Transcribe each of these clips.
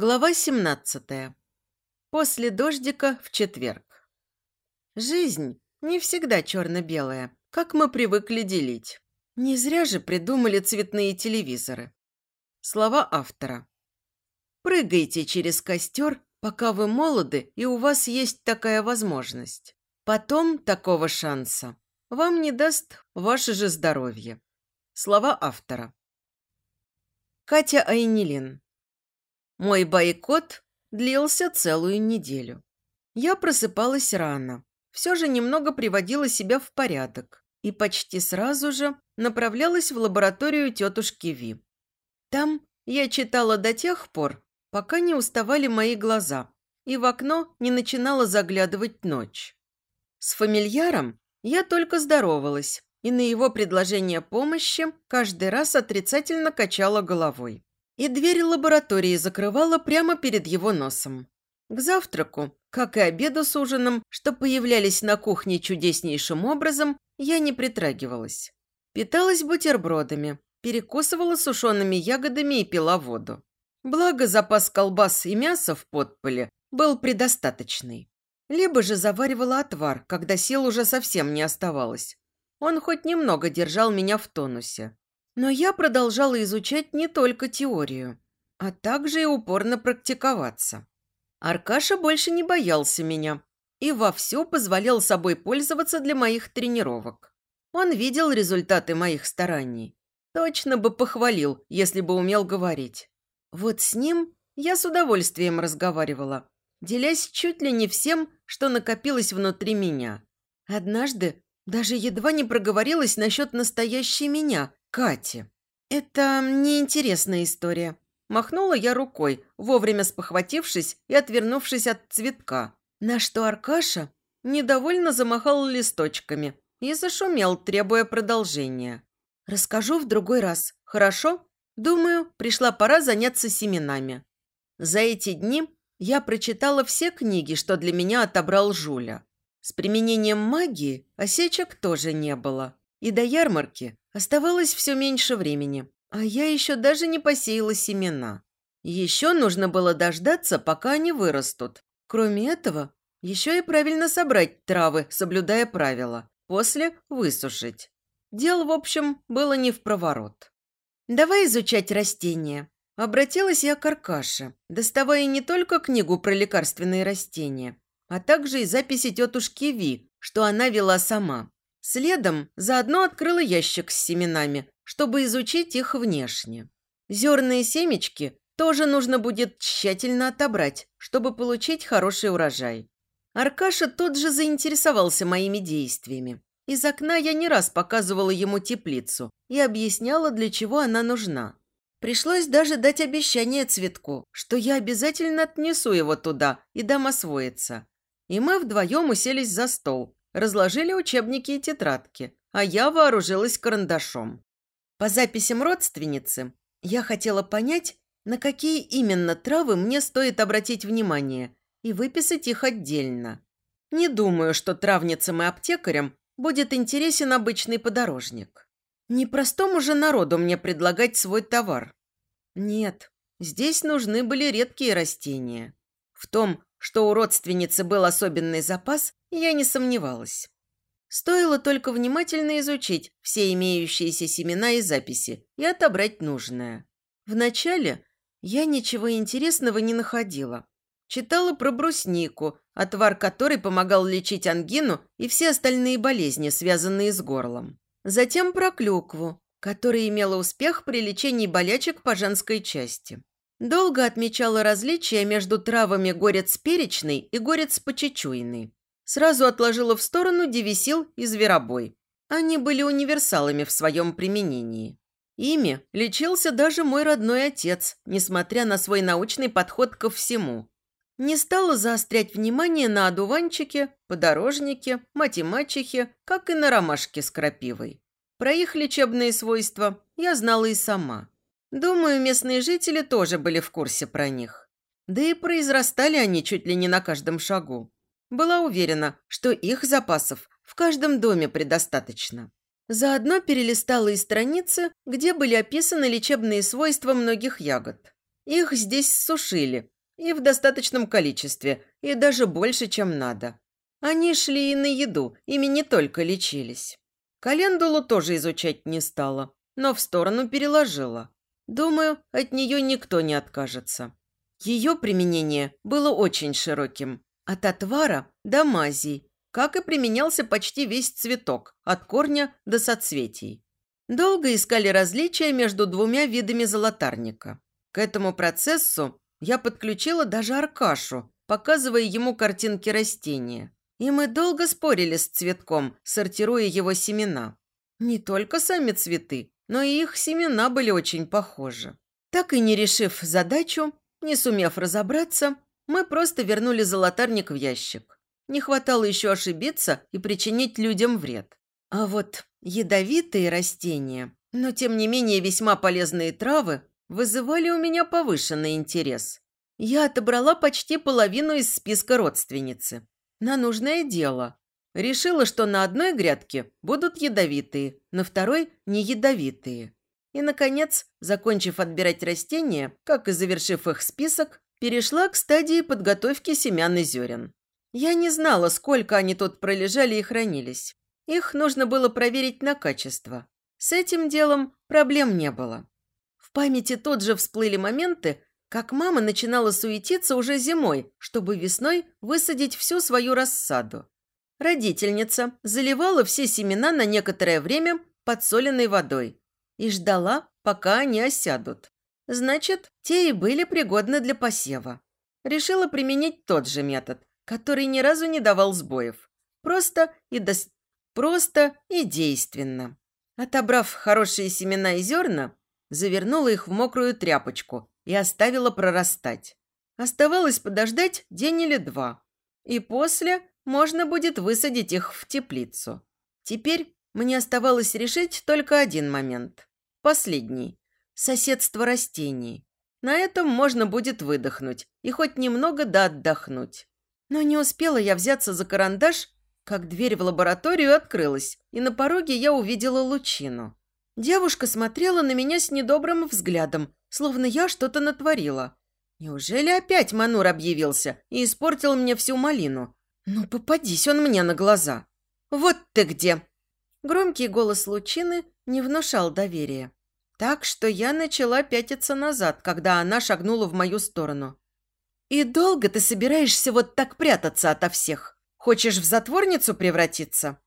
Глава 17. После дождика в четверг. Жизнь не всегда черно-белая, как мы привыкли делить. Не зря же придумали цветные телевизоры. Слова автора. Прыгайте через костер, пока вы молоды и у вас есть такая возможность. Потом такого шанса вам не даст ваше же здоровье. Слова автора. Катя Айнилин. Мой бойкот длился целую неделю. Я просыпалась рано, все же немного приводила себя в порядок и почти сразу же направлялась в лабораторию тетушки Ви. Там я читала до тех пор, пока не уставали мои глаза и в окно не начинала заглядывать ночь. С фамильяром я только здоровалась, и на его предложение помощи каждый раз отрицательно качала головой и дверь лаборатории закрывала прямо перед его носом. К завтраку, как и обеду с ужином, что появлялись на кухне чудеснейшим образом, я не притрагивалась. Питалась бутербродами, перекусывала сушеными ягодами и пила воду. Благо, запас колбас и мяса в подполе был предостаточный. Либо же заваривала отвар, когда сил уже совсем не оставалось. Он хоть немного держал меня в тонусе. Но я продолжала изучать не только теорию, а также и упорно практиковаться. Аркаша больше не боялся меня и вовсю позволял собой пользоваться для моих тренировок. Он видел результаты моих стараний. Точно бы похвалил, если бы умел говорить. Вот с ним я с удовольствием разговаривала, делясь чуть ли не всем, что накопилось внутри меня. Однажды даже едва не проговорилась насчет настоящей меня, Кати. Это неинтересная история. Махнула я рукой, вовремя спохватившись и отвернувшись от цветка, на что Аркаша недовольно замахал листочками и зашумел, требуя продолжения. Расскажу в другой раз, хорошо? Думаю, пришла пора заняться семенами. За эти дни я прочитала все книги, что для меня отобрал Жуля. С применением магии осечек тоже не было. И до ярмарки Оставалось все меньше времени, а я еще даже не посеяла семена. Еще нужно было дождаться, пока они вырастут. Кроме этого, еще и правильно собрать травы, соблюдая правила. После высушить. Дело, в общем, было не в проворот. «Давай изучать растения». Обратилась я к Аркаше, доставая не только книгу про лекарственные растения, а также и записи тетушки Ви, что она вела сама. Следом заодно открыла ящик с семенами, чтобы изучить их внешне. Зерные семечки тоже нужно будет тщательно отобрать, чтобы получить хороший урожай. Аркаша тут же заинтересовался моими действиями. Из окна я не раз показывала ему теплицу и объясняла, для чего она нужна. Пришлось даже дать обещание цветку, что я обязательно отнесу его туда и дам освоиться. И мы вдвоем уселись за стол, разложили учебники и тетрадки, а я вооружилась карандашом. По записям родственницы я хотела понять, на какие именно травы мне стоит обратить внимание и выписать их отдельно. Не думаю, что травницам и аптекарям будет интересен обычный подорожник. Не простому же народу мне предлагать свой товар. Нет, здесь нужны были редкие растения. В том, что у родственницы был особенный запас, я не сомневалась. Стоило только внимательно изучить все имеющиеся семена и записи и отобрать нужное. Вначале я ничего интересного не находила. Читала про бруснику, отвар которой помогал лечить ангину и все остальные болезни, связанные с горлом. Затем про клюкву, которая имела успех при лечении болячек по женской части. Долго отмечала различия между травами горец перечный и горец почечуйный. Сразу отложила в сторону девисил и зверобой. Они были универсалами в своем применении. Ими лечился даже мой родной отец, несмотря на свой научный подход ко всему. Не стала заострять внимание на одуванчике, подорожнике, мать как и на ромашке с крапивой. Про их лечебные свойства я знала и сама. Думаю, местные жители тоже были в курсе про них. Да и произрастали они чуть ли не на каждом шагу. Была уверена, что их запасов в каждом доме предостаточно. Заодно перелистала и страницы, где были описаны лечебные свойства многих ягод. Их здесь сушили, и в достаточном количестве, и даже больше, чем надо. Они шли и на еду, ими не только лечились. Календулу тоже изучать не стала, но в сторону переложила. Думаю, от нее никто не откажется. Ее применение было очень широким. От отвара до мазей, как и применялся почти весь цветок, от корня до соцветий. Долго искали различия между двумя видами золотарника. К этому процессу я подключила даже Аркашу, показывая ему картинки растения. И мы долго спорили с цветком, сортируя его семена. Не только сами цветы, но и их семена были очень похожи. Так и не решив задачу, не сумев разобраться, мы просто вернули золотарник в ящик. Не хватало еще ошибиться и причинить людям вред. А вот ядовитые растения, но тем не менее весьма полезные травы, вызывали у меня повышенный интерес. Я отобрала почти половину из списка родственницы. На нужное дело. Решила, что на одной грядке будут ядовитые, на второй – не ядовитые. И, наконец, закончив отбирать растения, как и завершив их список, перешла к стадии подготовки семян и зерен. Я не знала, сколько они тут пролежали и хранились. Их нужно было проверить на качество. С этим делом проблем не было. В памяти тут же всплыли моменты, как мама начинала суетиться уже зимой, чтобы весной высадить всю свою рассаду. Родительница заливала все семена на некоторое время подсоленной водой и ждала, пока они осядут. Значит, те и были пригодны для посева. Решила применить тот же метод, который ни разу не давал сбоев. Просто и, до... Просто и действенно. Отобрав хорошие семена и зерна, завернула их в мокрую тряпочку и оставила прорастать. Оставалось подождать день или два. И после можно будет высадить их в теплицу. Теперь мне оставалось решить только один момент. Последний. Соседство растений. На этом можно будет выдохнуть и хоть немного да отдохнуть. Но не успела я взяться за карандаш, как дверь в лабораторию открылась, и на пороге я увидела лучину. Девушка смотрела на меня с недобрым взглядом, словно я что-то натворила. Неужели опять Манур объявился и испортил мне всю малину? Ну, попадись он мне на глаза. Вот ты где! Громкий голос Лучины не внушал доверия. Так что я начала пятиться назад, когда она шагнула в мою сторону. «И долго ты собираешься вот так прятаться ото всех? Хочешь в затворницу превратиться?»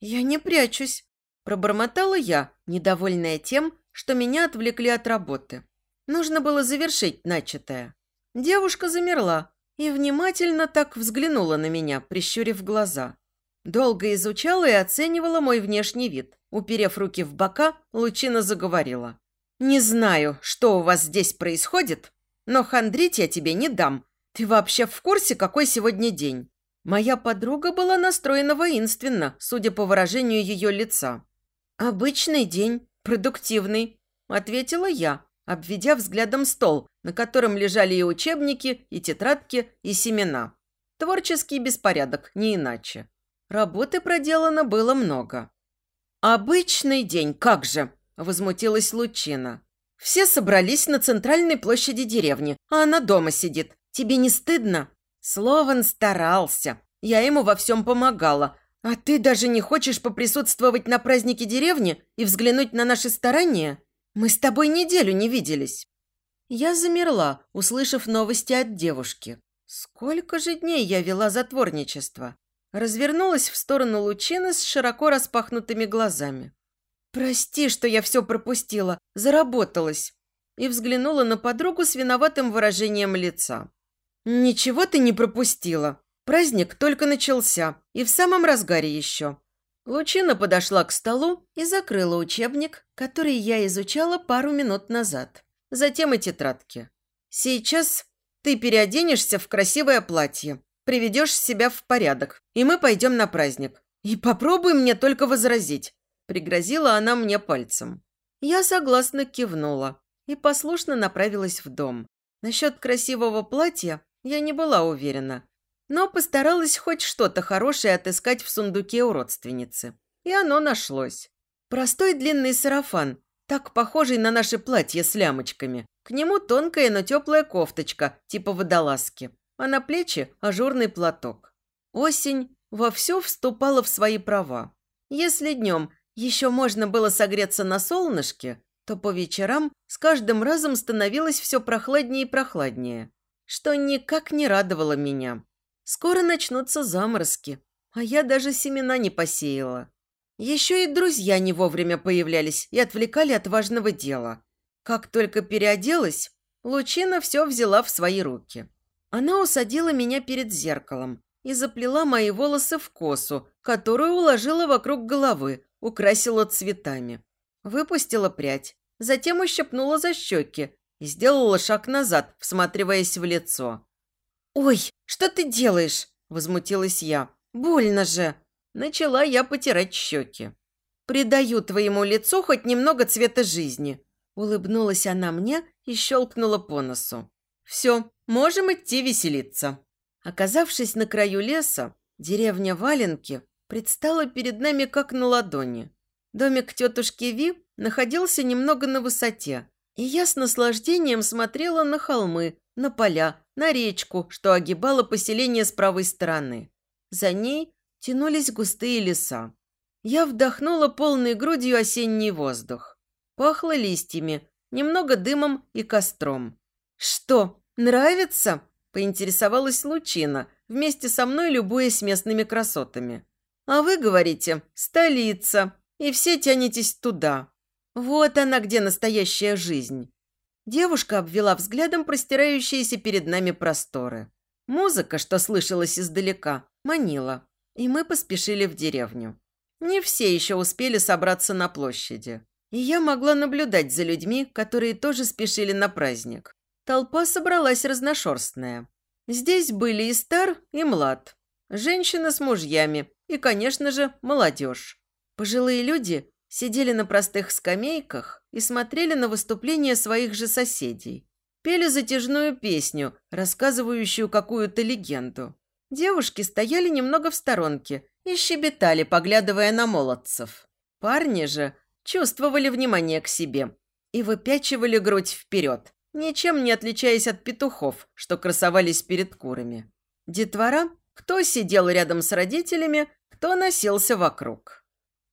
«Я не прячусь. Пробормотала я, недовольная тем, что меня отвлекли от работы. Нужно было завершить начатое. Девушка замерла и внимательно так взглянула на меня, прищурив глаза. Долго изучала и оценивала мой внешний вид. Уперев руки в бока, Лучина заговорила. «Не знаю, что у вас здесь происходит, но хандрить я тебе не дам. Ты вообще в курсе, какой сегодня день?» Моя подруга была настроена воинственно, судя по выражению ее лица. «Обычный день, продуктивный», – ответила я, обведя взглядом стол, на котором лежали и учебники, и тетрадки, и семена. Творческий беспорядок, не иначе. Работы проделано было много. «Обычный день, как же!» – возмутилась Лучина. «Все собрались на центральной площади деревни, а она дома сидит. Тебе не стыдно?» Слован старался. Я ему во всем помогала, «А ты даже не хочешь поприсутствовать на празднике деревни и взглянуть на наши старания? Мы с тобой неделю не виделись». Я замерла, услышав новости от девушки. Сколько же дней я вела затворничество? Развернулась в сторону Лучины с широко распахнутыми глазами. «Прости, что я все пропустила, заработалась». И взглянула на подругу с виноватым выражением лица. «Ничего ты не пропустила. Праздник только начался и в самом разгаре еще. Лучина подошла к столу и закрыла учебник, который я изучала пару минут назад. Затем и тетрадки. «Сейчас ты переоденешься в красивое платье, приведешь себя в порядок, и мы пойдем на праздник. И попробуй мне только возразить», – пригрозила она мне пальцем. Я согласно кивнула и послушно направилась в дом. Насчет красивого платья я не была уверена, но постаралась хоть что-то хорошее отыскать в сундуке у родственницы. И оно нашлось. Простой длинный сарафан, так похожий на наше платье с лямочками. К нему тонкая, но теплая кофточка, типа водолазки, а на плечи ажурный платок. Осень вовсю вступала в свои права. Если днем еще можно было согреться на солнышке, то по вечерам с каждым разом становилось все прохладнее и прохладнее, что никак не радовало меня. Скоро начнутся заморозки, а я даже семена не посеяла. Еще и друзья не вовремя появлялись и отвлекали от важного дела. Как только переоделась, Лучина все взяла в свои руки. Она усадила меня перед зеркалом и заплела мои волосы в косу, которую уложила вокруг головы, украсила цветами. Выпустила прядь, затем ущипнула за щеки и сделала шаг назад, всматриваясь в лицо. «Ой, что ты делаешь?» – возмутилась я. «Больно же!» Начала я потирать щеки. «Придаю твоему лицу хоть немного цвета жизни», – улыбнулась она мне и щелкнула по носу. «Все, можем идти веселиться». Оказавшись на краю леса, деревня Валенки предстала перед нами как на ладони. Домик тетушки Ви находился немного на высоте, и я с наслаждением смотрела на холмы, на поля, на речку, что огибала поселение с правой стороны. За ней тянулись густые леса. Я вдохнула полной грудью осенний воздух. Пахло листьями, немного дымом и костром. «Что, нравится?» – поинтересовалась Лучина, вместе со мной любуясь местными красотами. «А вы говорите, столица, и все тянетесь туда. Вот она где настоящая жизнь. Девушка обвела взглядом простирающиеся перед нами просторы. Музыка, что слышалась издалека, манила, и мы поспешили в деревню. Не все еще успели собраться на площади. И я могла наблюдать за людьми, которые тоже спешили на праздник. Толпа собралась разношерстная. Здесь были и стар, и млад. Женщины с мужьями и, конечно же, молодежь. Пожилые люди сидели на простых скамейках и смотрели на выступления своих же соседей. Пели затяжную песню, рассказывающую какую-то легенду. Девушки стояли немного в сторонке и щебетали, поглядывая на молодцев. Парни же чувствовали внимание к себе и выпячивали грудь вперед, ничем не отличаясь от петухов, что красовались перед курами. Детвора, кто сидел рядом с родителями, кто носился вокруг.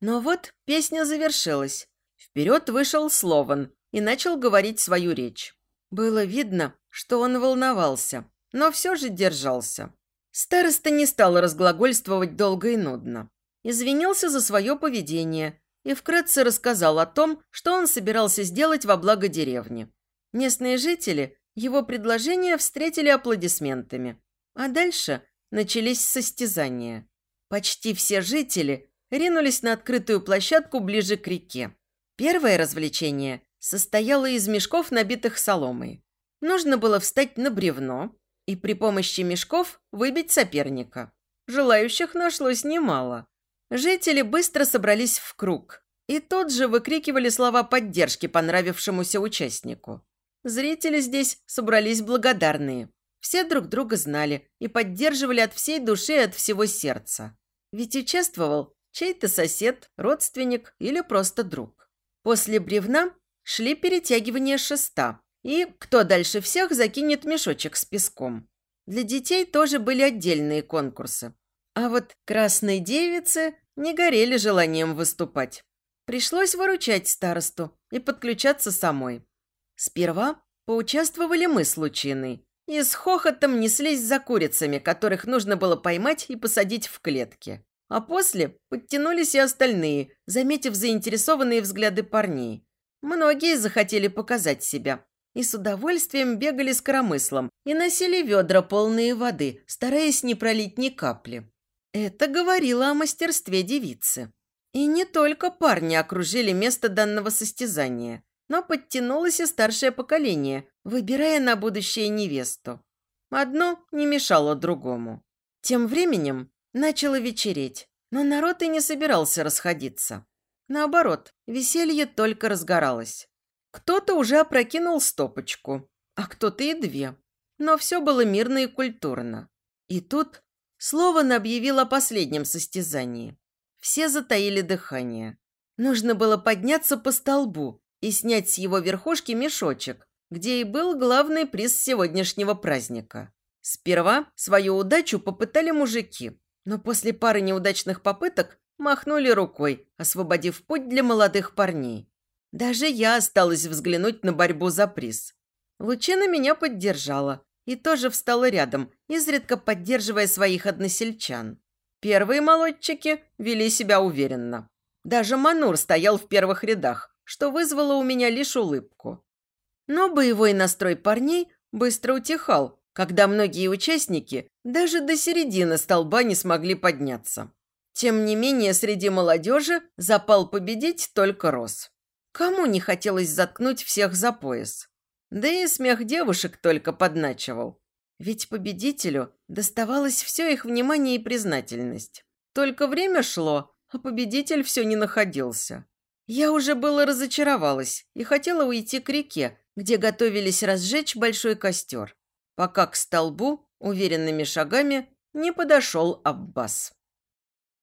Но вот песня завершилась. Вперед вышел Слован и начал говорить свою речь. Было видно, что он волновался, но все же держался. Староста не стал разглагольствовать долго и нудно. Извинился за свое поведение и вкратце рассказал о том, что он собирался сделать во благо деревни. Местные жители его предложение встретили аплодисментами, а дальше начались состязания. Почти все жители ринулись на открытую площадку ближе к реке. Первое развлечение состояло из мешков, набитых соломой. Нужно было встать на бревно и при помощи мешков выбить соперника. Желающих нашлось немало. Жители быстро собрались в круг и тут же выкрикивали слова поддержки понравившемуся участнику. Зрители здесь собрались благодарные. Все друг друга знали и поддерживали от всей души и от всего сердца. Ведь участвовал чей-то сосед, родственник или просто друг. После бревна шли перетягивания шеста, и кто дальше всех закинет мешочек с песком. Для детей тоже были отдельные конкурсы. А вот красные девицы не горели желанием выступать. Пришлось выручать старосту и подключаться самой. Сперва поучаствовали мы с Лучиной и с хохотом неслись за курицами, которых нужно было поймать и посадить в клетки. А после подтянулись и остальные, заметив заинтересованные взгляды парней. Многие захотели показать себя и с удовольствием бегали с коромыслом и носили ведра, полные воды, стараясь не пролить ни капли. Это говорило о мастерстве девицы. И не только парни окружили место данного состязания, но подтянулось и старшее поколение, выбирая на будущее невесту. Одно не мешало другому. Тем временем Начало вечереть, но народ и не собирался расходиться. Наоборот, веселье только разгоралось. Кто-то уже опрокинул стопочку, а кто-то и две. Но все было мирно и культурно. И тут Слован объявил о последнем состязании. Все затаили дыхание. Нужно было подняться по столбу и снять с его верхушки мешочек, где и был главный приз сегодняшнего праздника. Сперва свою удачу попытали мужики, но после пары неудачных попыток махнули рукой, освободив путь для молодых парней. Даже я осталась взглянуть на борьбу за приз. Лучина меня поддержала и тоже встала рядом, изредка поддерживая своих односельчан. Первые молодчики вели себя уверенно. Даже Манур стоял в первых рядах, что вызвало у меня лишь улыбку. Но боевой настрой парней быстро утихал, когда многие участники даже до середины столба не смогли подняться. Тем не менее, среди молодежи запал победить только рос. Кому не хотелось заткнуть всех за пояс? Да и смех девушек только подначивал. Ведь победителю доставалось все их внимание и признательность. Только время шло, а победитель все не находился. Я уже было разочаровалась и хотела уйти к реке, где готовились разжечь большой костер, пока к столбу уверенными шагами не подошел Аббас.